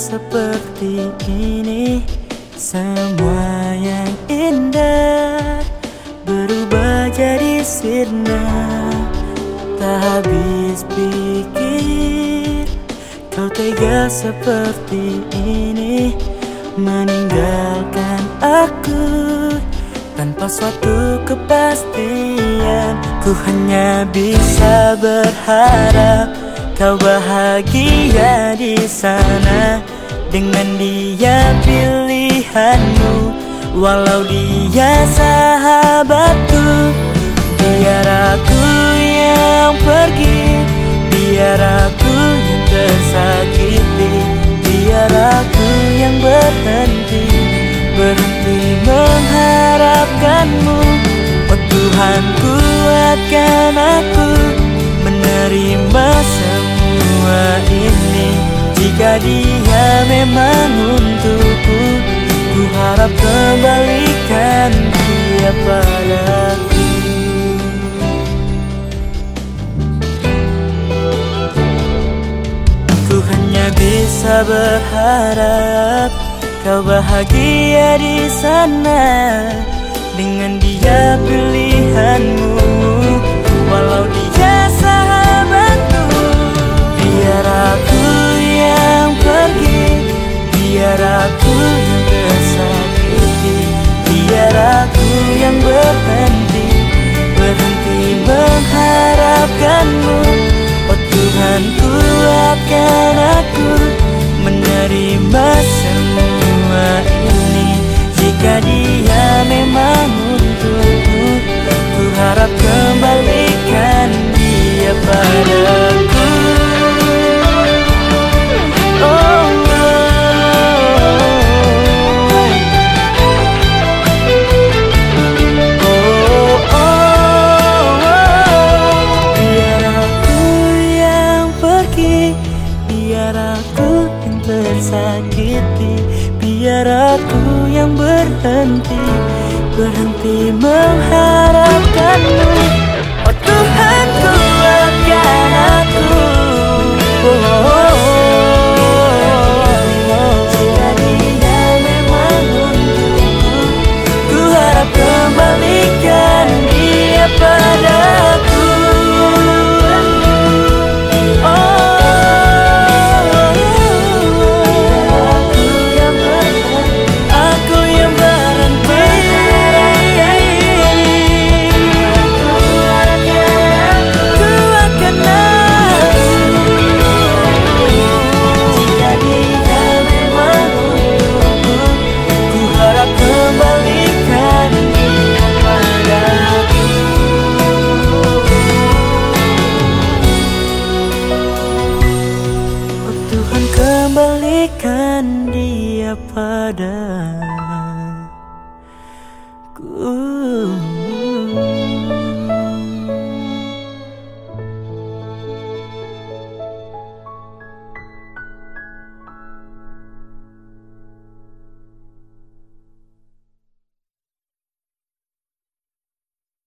seperti ini. Semua yang indah Berubah jadi sirna. Tak habis pikir Kau tega seperti ini. Meninggalkan aku Tanpa suatu kepastian. Ku hanya bisa berharap Kau bahagia di sana dengan dia pilihanmu Walau dia sahabatku Biar aku yang pergi Biar aku yang tersakiti Biar aku yang berhenti Berhenti mengharapkanmu. Oh Tuhan kuatkan aku harap kembalikan dia padaku. Ku hanya bisa berharap Kau bahagia di sana Dengan dia pilihanmu. Walau dia Tuhan kuatkan aku menerima semua ini. Jika dia memang untukku Ku harap kembalikan dia padaku tersakiti Biar aku yang berhenti Berhenti mengharapkanmu kembalikan dia padaku